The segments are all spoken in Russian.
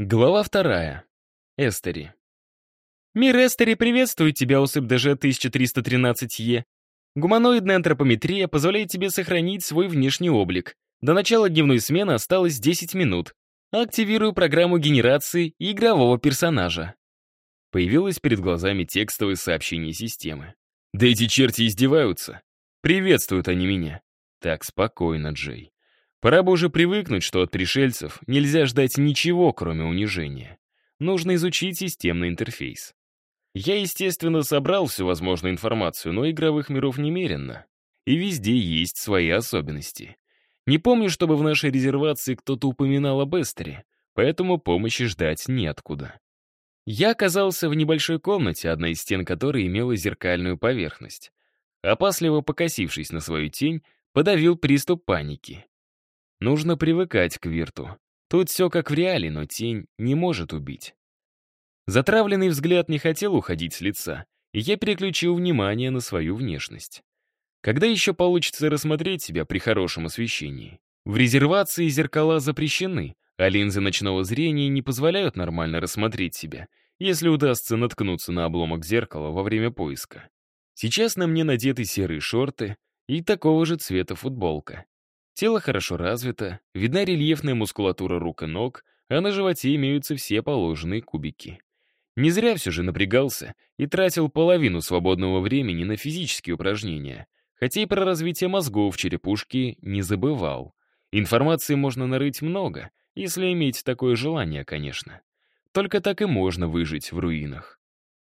Глава вторая. Эстери. Мир Эстери приветствует тебя, усып ДЖ 1313Е. Гуманоидная антропометрия позволяет тебе сохранить свой внешний облик. До начала дневной смены осталось 10 минут. Активирую программу генерации игрового персонажа. Появилось перед глазами текстовое сообщение системы. Да эти черти издеваются. Приветствуют они меня. Так спокойно, Джей. Пора бы уже привыкнуть, что от пришельцев нельзя ждать ничего, кроме унижения. Нужно изучить системный интерфейс. Я, естественно, собрал всю возможную информацию, но игровых миров немерено. И везде есть свои особенности. Не помню, чтобы в нашей резервации кто-то упоминал об Эстере, поэтому помощи ждать неоткуда. Я оказался в небольшой комнате, одна из стен которой имела зеркальную поверхность. Опасливо покосившись на свою тень, подавил приступ паники. Нужно привыкать к Вирту. Тут все как в реале, но тень не может убить. Затравленный взгляд не хотел уходить с лица, и я переключил внимание на свою внешность. Когда еще получится рассмотреть себя при хорошем освещении? В резервации зеркала запрещены, а линзы ночного зрения не позволяют нормально рассмотреть себя, если удастся наткнуться на обломок зеркала во время поиска. Сейчас на мне надеты серые шорты и такого же цвета футболка. Тело хорошо развито, видна рельефная мускулатура рук и ног, а на животе имеются все положенные кубики. Не зря все же напрягался и тратил половину свободного времени на физические упражнения, хотя и про развитие мозгов черепушке не забывал. Информации можно нарыть много, если иметь такое желание, конечно. Только так и можно выжить в руинах.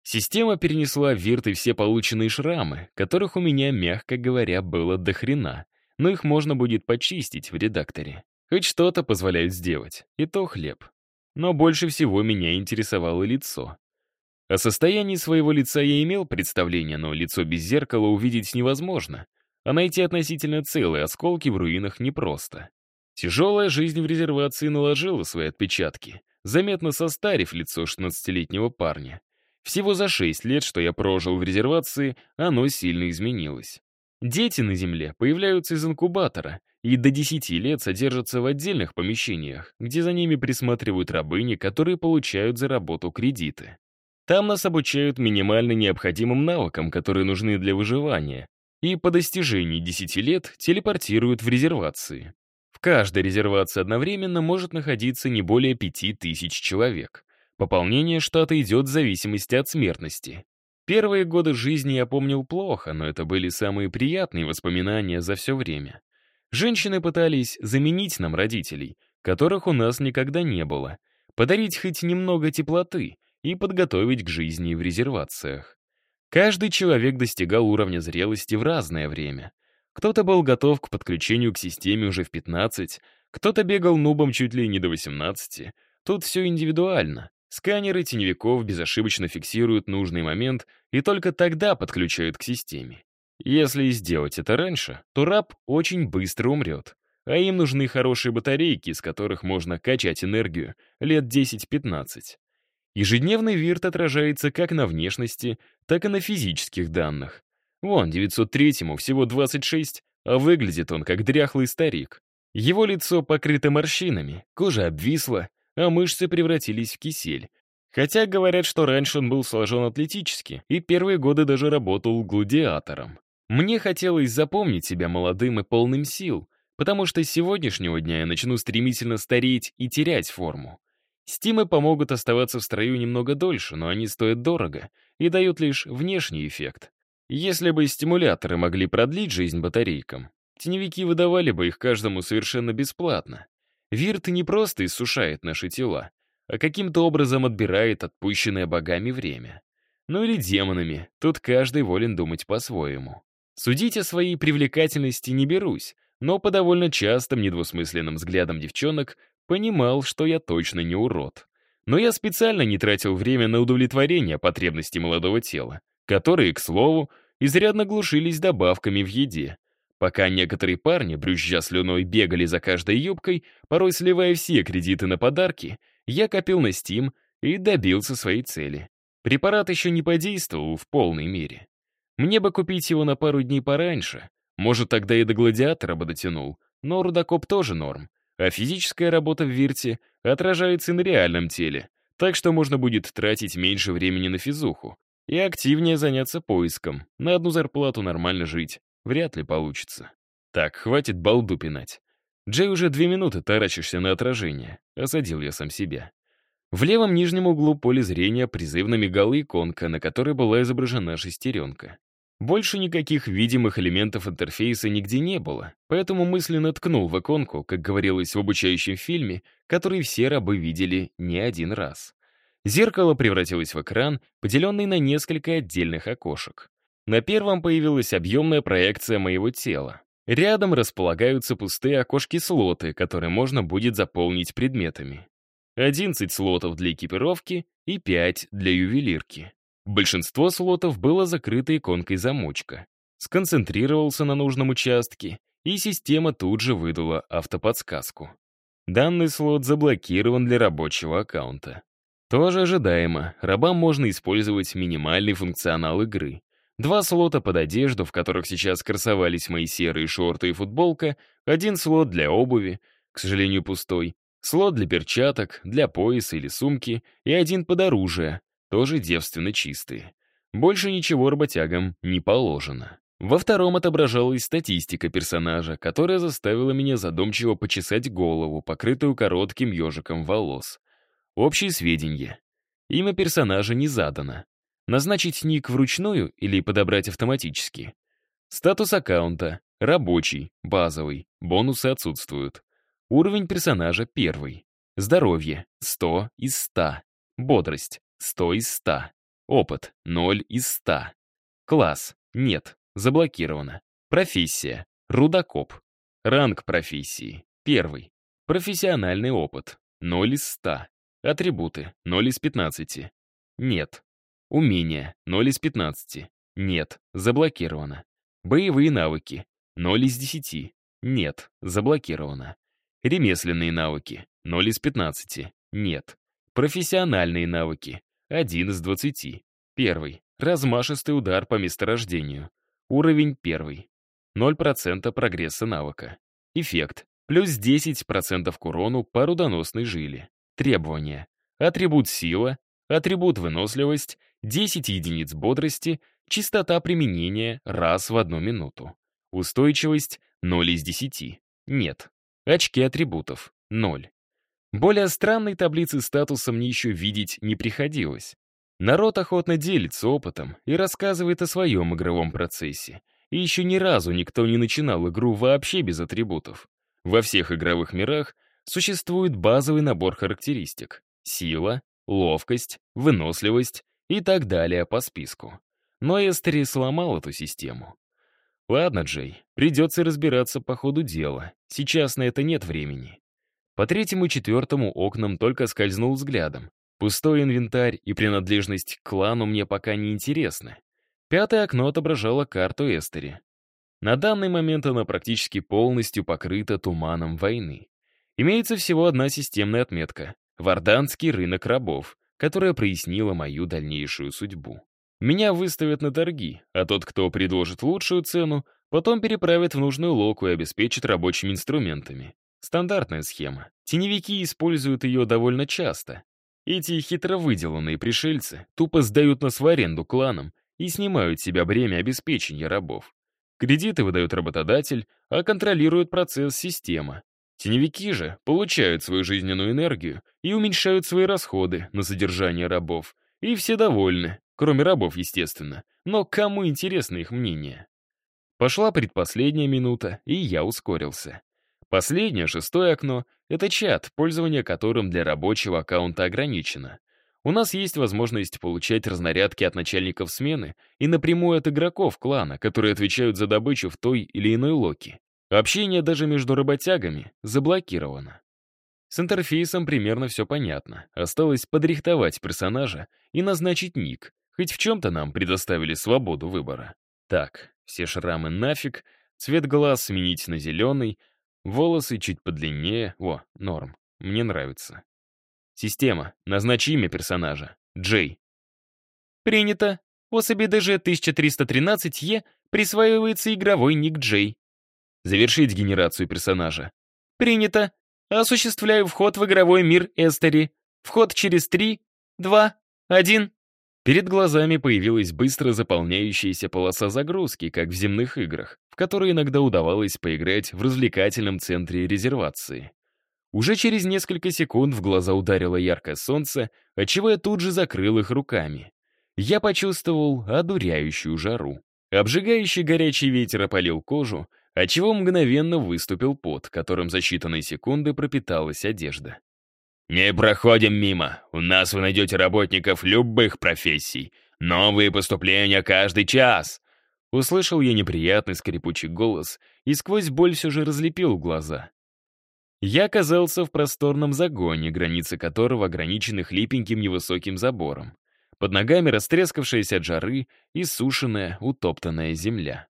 Система перенесла в вирты все полученные шрамы, которых у меня, мягко говоря, было до хрена — но их можно будет почистить в редакторе. Хоть что-то позволяют сделать, и то хлеб. Но больше всего меня интересовало лицо. О состоянии своего лица я имел представление, но лицо без зеркала увидеть невозможно, а найти относительно целые осколки в руинах непросто. Тяжелая жизнь в резервации наложила свои отпечатки, заметно состарив лицо 16-летнего парня. Всего за 6 лет, что я прожил в резервации, оно сильно изменилось. Дети на Земле появляются из инкубатора и до 10 лет содержатся в отдельных помещениях, где за ними присматривают рабыни, которые получают за работу кредиты. Там нас обучают минимально необходимым навыкам, которые нужны для выживания, и по достижении 10 лет телепортируют в резервации. В каждой резервации одновременно может находиться не более 5000 человек. Пополнение штата идет в зависимости от смертности. Первые годы жизни я помнил плохо, но это были самые приятные воспоминания за все время. Женщины пытались заменить нам родителей, которых у нас никогда не было, подарить хоть немного теплоты и подготовить к жизни в резервациях. Каждый человек достигал уровня зрелости в разное время. Кто-то был готов к подключению к системе уже в 15, кто-то бегал нубом чуть ли не до 18. Тут все индивидуально. Сканеры теневиков безошибочно фиксируют нужный момент и только тогда подключают к системе. Если сделать это раньше, то раб очень быстро умрет, а им нужны хорошие батарейки, из которых можно качать энергию лет 10-15. Ежедневный вирт отражается как на внешности, так и на физических данных. Вон, 903-му всего 26, а выглядит он как дряхлый старик. Его лицо покрыто морщинами, кожа обвисла, а мышцы превратились в кисель. Хотя говорят, что раньше он был сложен атлетически и первые годы даже работал гладиатором. Мне хотелось запомнить себя молодым и полным сил, потому что с сегодняшнего дня я начну стремительно стареть и терять форму. Стимы помогут оставаться в строю немного дольше, но они стоят дорого и дают лишь внешний эффект. Если бы стимуляторы могли продлить жизнь батарейкам, теневики выдавали бы их каждому совершенно бесплатно. Вирт не просто иссушает наши тела, а каким-то образом отбирает отпущенное богами время. Ну или демонами, тут каждый волен думать по-своему. Судить о своей привлекательности не берусь, но по довольно частым недвусмысленным взглядам девчонок понимал, что я точно не урод. Но я специально не тратил время на удовлетворение потребностей молодого тела, которые, к слову, изрядно глушились добавками в еде, Пока некоторые парни, брюзжа слюной, бегали за каждой юбкой, порой сливая все кредиты на подарки, я копил на Steam и добился своей цели. Препарат еще не подействовал в полной мере. Мне бы купить его на пару дней пораньше. Может, тогда и до гладиатора бы дотянул. Но рудокоп тоже норм. а физическая работа в Вирте отражается и на реальном теле, так что можно будет тратить меньше времени на физуху и активнее заняться поиском. На одну зарплату нормально жить вряд ли получится. Так, хватит балду пинать. Джей уже две минуты таращишься на отражение. Осадил я сам себя. В левом нижнем углу поля зрения призывно мигала иконка, на которой была изображена шестеренка. Больше никаких видимых элементов интерфейса нигде не было, поэтому мысленно ткнул в иконку, как говорилось в обучающем фильме, который все рабы видели не один раз. Зеркало превратилось в экран, поделенный на несколько отдельных окошек. На первом появилась объемная проекция моего тела. Рядом располагаются пустые окошки-слоты, которые можно будет заполнить предметами. 11 слотов для экипировки и 5 для ювелирки. Большинство слотов было закрыто иконкой замочка. Сконцентрировался на нужном участке, и система тут же выдала автоподсказку. Данный слот заблокирован для рабочего аккаунта. Тоже ожидаемо, рабам можно использовать минимальный функционал игры. Два слота под одежду, в которых сейчас красовались мои серые шорты и футболка, один слот для обуви, к сожалению, пустой, слот для перчаток, для пояса или сумки и один под оружие, тоже девственно чистые. Больше ничего работягам не положено. Во втором отображалась статистика персонажа, которая заставила меня задумчиво почесать голову, покрытую коротким ежиком волос. Общие сведения. Имя персонажа не задано. Назначить ник вручную или подобрать автоматически. Статус аккаунта. Рабочий, базовый, бонусы отсутствуют. Уровень персонажа первый. Здоровье 100 из 100. Бодрость 100 из 100. Опыт 0 из 100. Класс нет, заблокировано. Профессия рудокоп. Ранг профессии первый. Профессиональный опыт 0 из 100. Атрибуты 0 из 15. Нет. Умения 0 из 15. Нет, заблокировано. Боевые навыки 0 из 10. Нет, заблокировано. Ремесленные навыки — 0 из 15. Нет. Профессиональные навыки — 1 из 20. Первый. Размашистый удар по месторождению. Уровень первый. 0% прогресса навыка. Эффект. Плюс 10% к урону по рудоносной жиле. Требования. Атрибут сила, атрибут выносливость, 10 единиц бодрости, частота применения раз в одну минуту. Устойчивость 0 из 10. Нет. Очки атрибутов — 0. Более странной таблицы статуса мне еще видеть не приходилось. Народ охотно делится опытом и рассказывает о своем игровом процессе. И еще ни разу никто не начинал игру вообще без атрибутов. Во всех игровых мирах существует базовый набор характеристик. Сила, ловкость, выносливость и так далее по списку. Но Эстери сломал эту систему. Ладно, Джей, придется разбираться по ходу дела. Сейчас на это нет времени. По третьему и четвертому окнам только скользнул взглядом. Пустой инвентарь и принадлежность к клану мне пока не интересны. Пятое окно отображало карту Эстери. На данный момент она практически полностью покрыта туманом войны. Имеется всего одна системная отметка — Варданский рынок рабов, которая прояснила мою дальнейшую судьбу. Меня выставят на торги, а тот, кто предложит лучшую цену, потом переправит в нужную локу и обеспечит рабочими инструментами. Стандартная схема. Теневики используют ее довольно часто. Эти хитро выделанные пришельцы тупо сдают нас в аренду кланам и снимают с себя бремя обеспечения рабов. Кредиты выдает работодатель, а контролирует процесс система. Теневики же получают свою жизненную энергию и уменьшают свои расходы на содержание рабов. И все довольны, Кроме рабов, естественно. Но кому интересно их мнение? Пошла предпоследняя минута, и я ускорился. Последнее, шестое окно — это чат, пользование которым для рабочего аккаунта ограничено. У нас есть возможность получать разнарядки от начальников смены и напрямую от игроков клана, которые отвечают за добычу в той или иной локе. Общение даже между работягами заблокировано. С интерфейсом примерно все понятно. Осталось подрихтовать персонажа и назначить ник, Хоть в чем-то нам предоставили свободу выбора. Так, все шрамы нафиг, цвет глаз сменить на зеленый, волосы чуть подлиннее. О, норм, мне нравится. Система, назначи имя персонажа. Джей. Принято. Особи ДЖ-1313Е присваивается игровой ник Джей. Завершить генерацию персонажа. Принято. Осуществляю вход в игровой мир Эстери. Вход через три, два, один. Перед глазами появилась быстро заполняющаяся полоса загрузки, как в земных играх, в которые иногда удавалось поиграть в развлекательном центре резервации. Уже через несколько секунд в глаза ударило яркое солнце, отчего я тут же закрыл их руками. Я почувствовал одуряющую жару. Обжигающий горячий ветер опалил кожу, отчего мгновенно выступил пот, которым за считанные секунды пропиталась одежда. «Не проходим мимо. У нас вы найдете работников любых профессий. Новые поступления каждый час!» Услышал я неприятный скрипучий голос и сквозь боль все же разлепил глаза. Я оказался в просторном загоне, границы которого ограничены хлипеньким невысоким забором. Под ногами растрескавшаяся от жары и сушеная, утоптанная земля.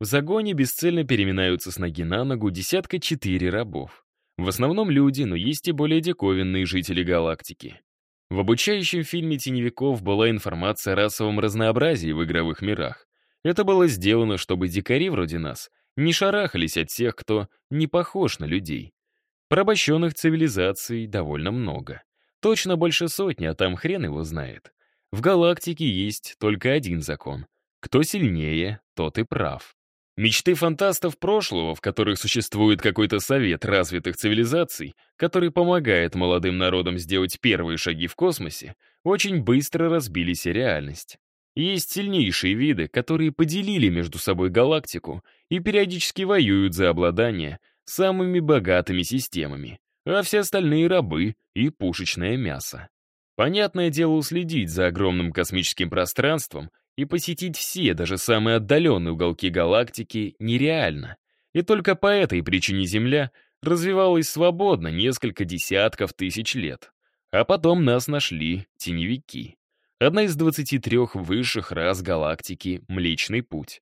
В загоне бесцельно переминаются с ноги на ногу десятка четыре рабов. В основном люди, но есть и более диковинные жители галактики. В обучающем фильме «Теневиков» была информация о расовом разнообразии в игровых мирах. Это было сделано, чтобы дикари вроде нас не шарахались от тех, кто не похож на людей. Порабощенных цивилизаций довольно много. Точно больше сотни, а там хрен его знает. В галактике есть только один закон. Кто сильнее, тот и прав. Мечты фантастов прошлого, в которых существует какой-то совет развитых цивилизаций, который помогает молодым народам сделать первые шаги в космосе, очень быстро разбились о реальность. Есть сильнейшие виды, которые поделили между собой галактику и периодически воюют за обладание самыми богатыми системами, а все остальные — рабы и пушечное мясо. Понятное дело, уследить за огромным космическим пространством и посетить все, даже самые отдаленные уголки галактики нереально. И только по этой причине Земля развивалась свободно несколько десятков тысяч лет. А потом нас нашли теневики. Одна из 23 высших рас галактики — Млечный Путь.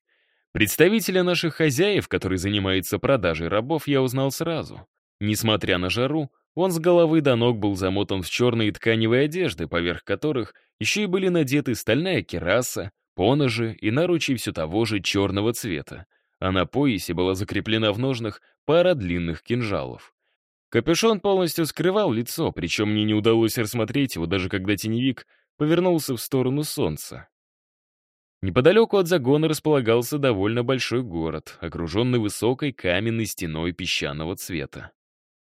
Представителя наших хозяев, который занимается продажей рабов, я узнал сразу. Несмотря на жару, он с головы до ног был замотан в черные тканевые одежды, поверх которых еще и были надеты стальная кераса, поножи и наручи все того же черного цвета, а на поясе была закреплена в ножнах пара длинных кинжалов. Капюшон полностью скрывал лицо, причем мне не удалось рассмотреть его, даже когда теневик повернулся в сторону солнца. Неподалеку от загона располагался довольно большой город, окруженный высокой каменной стеной песчаного цвета.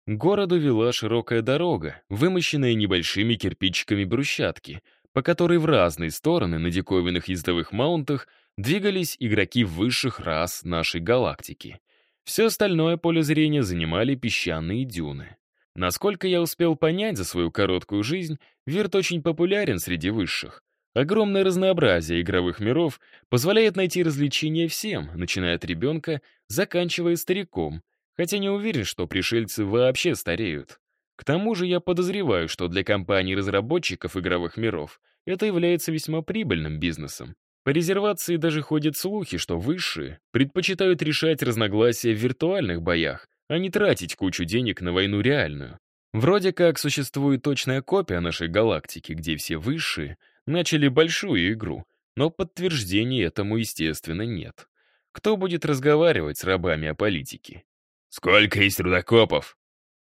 К городу вела широкая дорога, вымощенная небольшими кирпичиками брусчатки, по которой в разные стороны на диковинных ездовых маунтах двигались игроки высших рас нашей галактики. Все остальное поле зрения занимали песчаные дюны. Насколько я успел понять за свою короткую жизнь, Вирт очень популярен среди высших. Огромное разнообразие игровых миров позволяет найти развлечения всем, начиная от ребенка, заканчивая стариком, хотя не уверен, что пришельцы вообще стареют. К тому же я подозреваю, что для компаний-разработчиков игровых миров это является весьма прибыльным бизнесом. По резервации даже ходят слухи, что высшие предпочитают решать разногласия в виртуальных боях, а не тратить кучу денег на войну реальную. Вроде как существует точная копия нашей галактики, где все высшие — начали большую игру, но подтверждений этому, естественно, нет. Кто будет разговаривать с рабами о политике? «Сколько есть рудокопов?»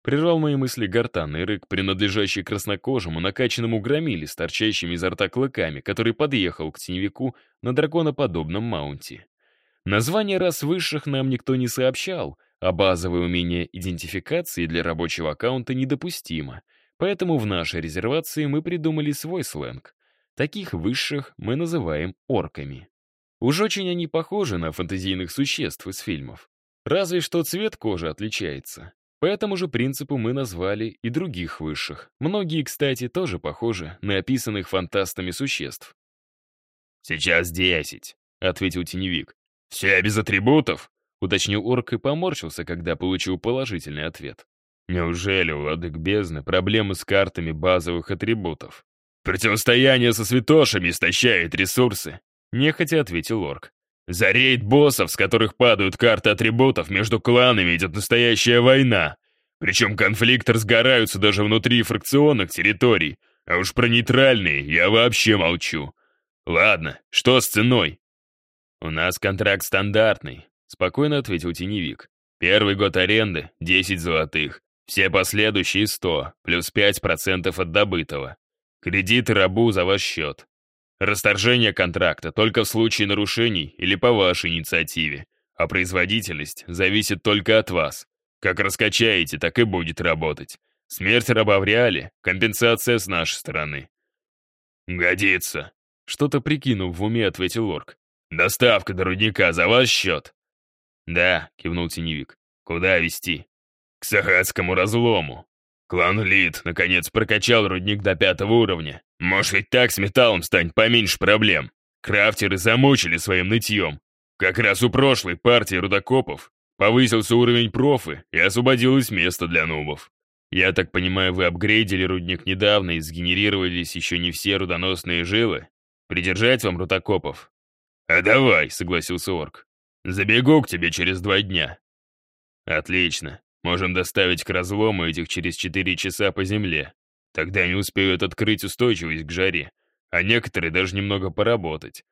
Прервал мои мысли гортанный рык, принадлежащий краснокожему, накачанному громиле с торчащими изо рта клыками, который подъехал к теневику на драконоподобном маунте. Название рас высших нам никто не сообщал, а базовое умение идентификации для рабочего аккаунта недопустимо, поэтому в нашей резервации мы придумали свой сленг. Таких высших мы называем орками. Уж очень они похожи на фантазийных существ из фильмов. Разве что цвет кожи отличается. По этому же принципу мы назвали и других высших. Многие, кстати, тоже похожи на описанных фантастами существ. «Сейчас десять», — ответил теневик. «Все без атрибутов?» — уточнил орк и поморщился, когда получил положительный ответ. «Неужели, владык бездны, проблемы с картами базовых атрибутов?» «Противостояние со святошами истощает ресурсы», — нехотя ответил орк. «За рейд боссов, с которых падают карты атрибутов, между кланами идет настоящая война. Причем конфликты разгораются даже внутри фракционных территорий, а уж про нейтральные я вообще молчу. Ладно, что с ценой?» «У нас контракт стандартный», — спокойно ответил теневик. «Первый год аренды — 10 золотых, Все последующие 100, плюс 5% от добытого. Кредиты рабу за ваш счет. Расторжение контракта только в случае нарушений или по вашей инициативе, а производительность зависит только от вас. Как раскачаете, так и будет работать. Смерть раба в реале, компенсация с нашей стороны. «Годится», — что-то прикинув в уме, ответил Лорк. «Доставка до рудника за ваш счет?» «Да», — кивнул теневик. «Куда везти?» «К Сахатскому разлому. Клан Лид, наконец, прокачал рудник до пятого уровня. Может, ведь так с металлом станет поменьше проблем. Крафтеры замучили своим нытьем. Как раз у прошлой партии рудокопов повысился уровень профы и освободилось место для нубов. Я так понимаю, вы апгрейдили рудник недавно и сгенерировались еще не все рудоносные жилы? Придержать вам рудокопов?» «А давай», — согласился орк. «Забегу к тебе через два дня». «Отлично. Можем доставить к разлому этих через четыре часа по земле. Тогда они успеют открыть устойчивость к жаре, а некоторые даже немного поработать.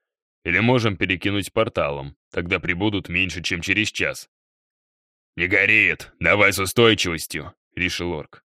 Или можем перекинуть порталом, тогда прибудут меньше, чем через час». «Не горит, давай с устойчивостью», — решил орк.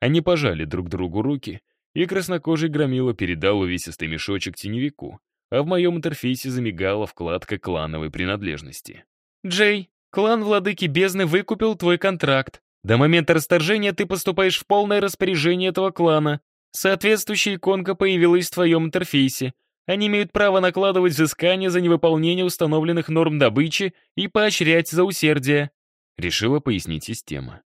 Они пожали друг другу руки, и краснокожий громила передал увесистый мешочек теневику, а в моем интерфейсе замигала вкладка клановой принадлежности. «Джей, клан Владыки Бездны выкупил твой контракт. До момента расторжения ты поступаешь в полное распоряжение этого клана. Соответствующая иконка появилась в твоем интерфейсе. Они имеют право накладывать взыскания за невыполнение установленных норм добычи и поощрять за усердие», — решила пояснить система.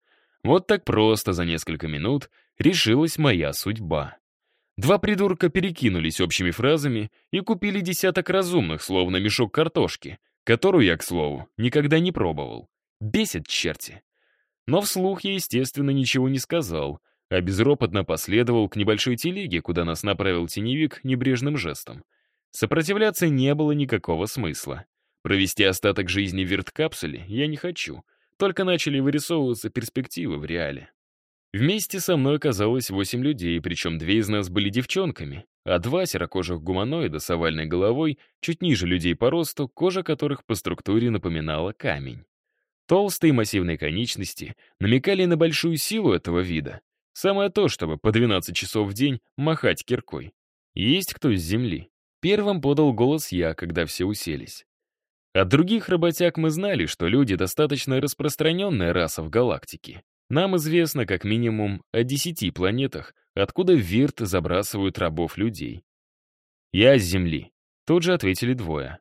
Вот так просто за несколько минут решилась моя судьба. Два придурка перекинулись общими фразами и купили десяток разумных, словно мешок картошки, которую я, к слову, никогда не пробовал. Бесит черти. Но вслух я, естественно, ничего не сказал, а безропотно последовал к небольшой телеге, куда нас направил теневик небрежным жестом. Сопротивляться не было никакого смысла. Провести остаток жизни в верткапсуле я не хочу, только начали вырисовываться перспективы в реале. Вместе со мной оказалось восемь людей, причем две из нас были девчонками, а два серокожих гуманоида с овальной головой, чуть ниже людей по росту, кожа которых по структуре напоминала камень. Толстые массивные конечности намекали на большую силу этого вида. Самое то, чтобы по 12 часов в день махать киркой. Есть кто с земли? Первым подал голос я, когда все уселись. От других работяг мы знали, что люди — достаточно распространенная раса в галактике. Нам известно как минимум о десяти планетах, откуда Вирт забрасывают рабов людей. «Я с Земли», — тут же ответили двое.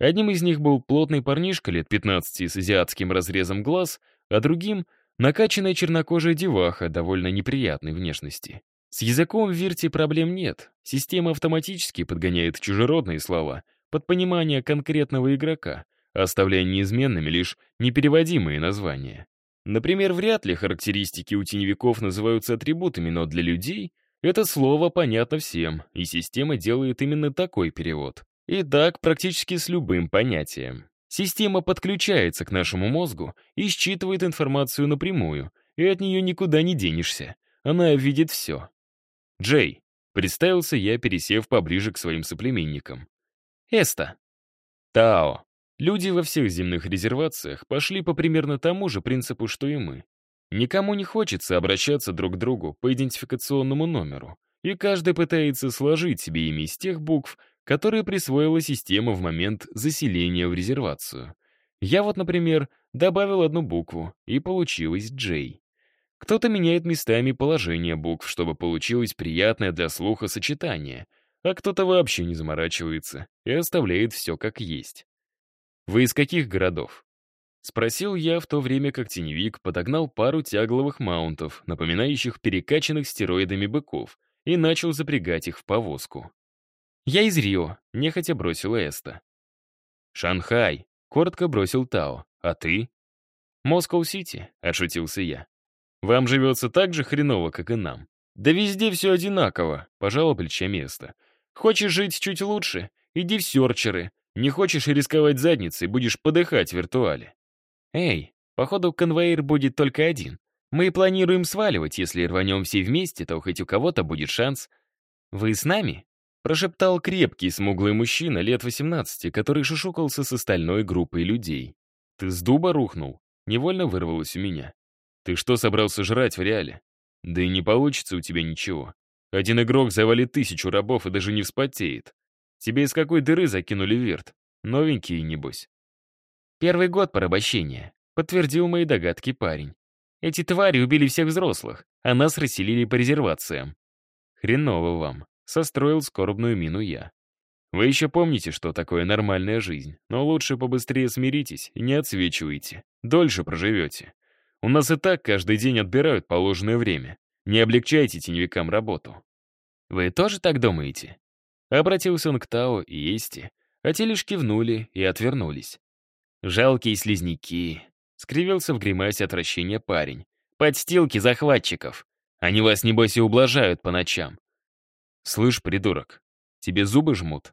Одним из них был плотный парнишка лет 15 с азиатским разрезом глаз, а другим — накачанная чернокожая деваха довольно неприятной внешности. С языком в Вирте проблем нет, система автоматически подгоняет чужеродные слова под понимание конкретного игрока, оставляя неизменными лишь непереводимые названия. Например, вряд ли характеристики у теневиков называются атрибутами, но для людей это слово понятно всем, и система делает именно такой перевод. И так практически с любым понятием. Система подключается к нашему мозгу и считывает информацию напрямую, и от нее никуда не денешься. Она видит все. «Джей», — представился я, пересев поближе к своим соплеменникам. «Эста». «Тао», Люди во всех земных резервациях пошли по примерно тому же принципу, что и мы. Никому не хочется обращаться друг к другу по идентификационному номеру, и каждый пытается сложить себе имя из тех букв, которые присвоила система в момент заселения в резервацию. Я вот, например, добавил одну букву, и получилось Джей. Кто-то меняет местами положение букв, чтобы получилось приятное для слуха сочетание, а кто-то вообще не заморачивается и оставляет все как есть. «Вы из каких городов?» Спросил я, в то время как теневик подогнал пару тягловых маунтов, напоминающих перекачанных стероидами быков, и начал запрягать их в повозку. «Я из Рио», — нехотя бросила Эста. «Шанхай», — коротко бросил Тао. «А ты?» «Москоу-Сити», — отшутился я. «Вам живется так же хреново, как и нам». «Да везде все одинаково», — пожала плечами Эста. «Хочешь жить чуть лучше? Иди в серчеры. Не хочешь рисковать задницей, будешь подыхать в виртуале. Эй, походу конвоир будет только один. Мы планируем сваливать, если рванем все вместе, то хоть у кого-то будет шанс. Вы с нами? Прошептал крепкий, смуглый мужчина лет 18, который шушукался с остальной группой людей. «Ты с дуба рухнул?» Невольно вырвалось у меня. Ты что собрался жрать в реале? Да и не получится у тебя ничего. Один игрок завалит тысячу рабов и даже не вспотеет. Тебе из какой дыры закинули верт? Новенькие, небось. Первый год порабощения, подтвердил мои догадки парень. Эти твари убили всех взрослых, а нас расселили по резервациям. Хреново вам, состроил скорбную мину я. Вы еще помните, что такое нормальная жизнь, но лучше побыстрее смиритесь и не отсвечивайте. Дольше проживете. У нас и так каждый день отбирают положенное время. Не облегчайте теневикам работу. Вы тоже так думаете? Обратился он к Тао и Эсте, а те лишь кивнули и отвернулись. Жалкие слизняки. Скривился в гримасе отвращения парень. Подстилки захватчиков. Они вас, небось, и ублажают по ночам. Слышь, придурок, тебе зубы жмут?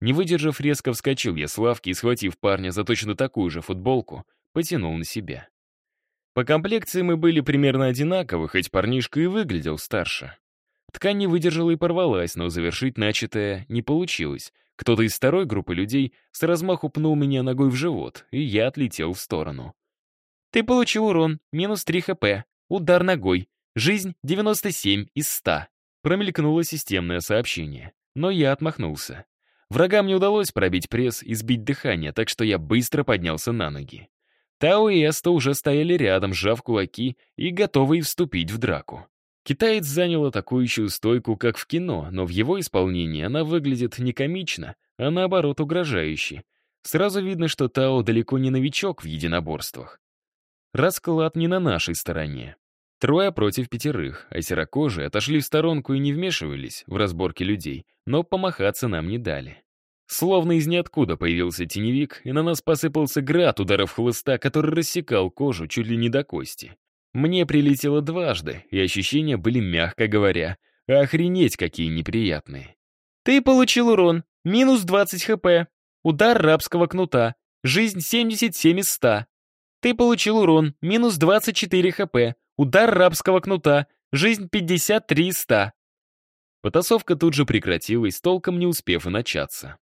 Не выдержав, резко вскочил я с лавки и, схватив парня за точно такую же футболку, потянул на себя. По комплекции мы были примерно одинаковы, хоть парнишка и выглядел старше. Ткань не выдержала и порвалась, но завершить начатое не получилось. Кто-то из второй группы людей с размаху пнул меня ногой в живот, и я отлетел в сторону. «Ты получил урон, минус 3 хп, удар ногой, жизнь 97 из 100», промелькнуло системное сообщение, но я отмахнулся. Врагам не удалось пробить пресс и сбить дыхание, так что я быстро поднялся на ноги. Тао и Эста уже стояли рядом, сжав кулаки и готовые вступить в драку. Китаец занял атакующую стойку, как в кино, но в его исполнении она выглядит не комично, а наоборот угрожающе. Сразу видно, что Тао далеко не новичок в единоборствах. Расклад не на нашей стороне. Трое против пятерых, а серокожие отошли в сторонку и не вмешивались в разборки людей, но помахаться нам не дали. Словно из ниоткуда появился теневик, и на нас посыпался град ударов хлыста, который рассекал кожу чуть ли не до кости. Мне прилетело дважды, и ощущения были, мягко говоря, охренеть какие неприятные. «Ты получил урон, минус 20 хп, удар рабского кнута, жизнь 77 из 100. Ты получил урон, минус 24 хп, Удар рабского кнута. Жизнь 53 из 100. Потасовка тут же прекратилась, толком не успев и начаться.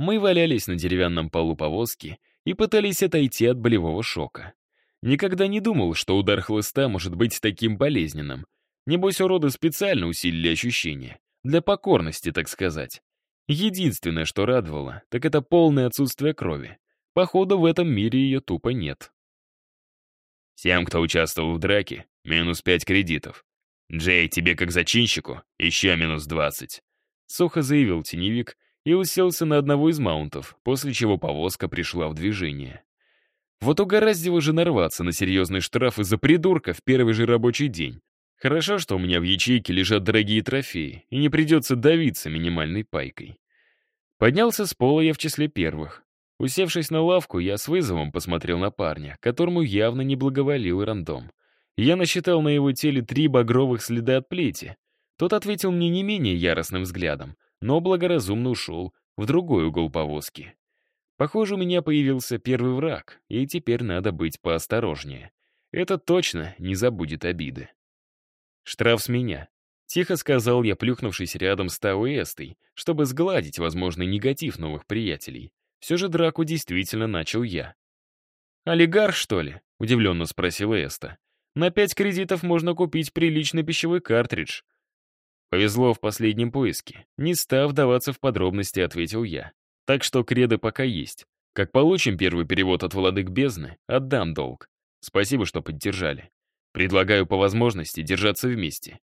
Мы валялись на деревянном полу повозки и пытались отойти от болевого шока. Никогда не думал, что удар хлыста может быть таким болезненным. Небось, уроды специально усилили ощущения. Для покорности, так сказать. Единственное, что радовало, так это полное отсутствие крови. Походу, в этом мире ее тупо нет. Всем, кто участвовал в драке, минус пять кредитов. Джей, тебе как зачинщику, еще минус двадцать. Сухо заявил теневик и уселся на одного из маунтов, после чего повозка пришла в движение. Вот угораздило же нарваться на серьезный штраф из-за придурка в первый же рабочий день. Хорошо, что у меня в ячейке лежат дорогие трофеи, и не придется давиться минимальной пайкой. Поднялся с пола я в числе первых. Усевшись на лавку, я с вызовом посмотрел на парня, которому явно не благоволил рандом. Я насчитал на его теле три багровых следа от плети. Тот ответил мне не менее яростным взглядом, но благоразумно ушел в другой угол повозки. Похоже, у меня появился первый враг, и теперь надо быть поосторожнее. Это точно не забудет обиды. «Штраф с меня», — тихо сказал я, плюхнувшись рядом с Тау Эстой, чтобы сгладить возможный негатив новых приятелей. Все же драку действительно начал я. «Олигарх, что ли?» — удивленно спросила Эста. «На пять кредитов можно купить приличный пищевой картридж». Повезло в последнем поиске. Не став вдаваться в подробности, ответил я. Так что креды пока есть. Как получим первый перевод от владык бездны, отдам долг. Спасибо, что поддержали. Предлагаю по возможности держаться вместе.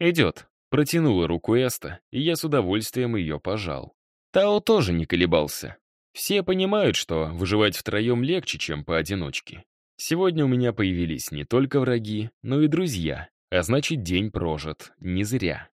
Идет. Протянула руку Эста, и я с удовольствием ее пожал. Тао тоже не колебался. Все понимают, что выживать втроем легче, чем поодиночке. Сегодня у меня появились не только враги, но и друзья, а значит, день прожит не зря.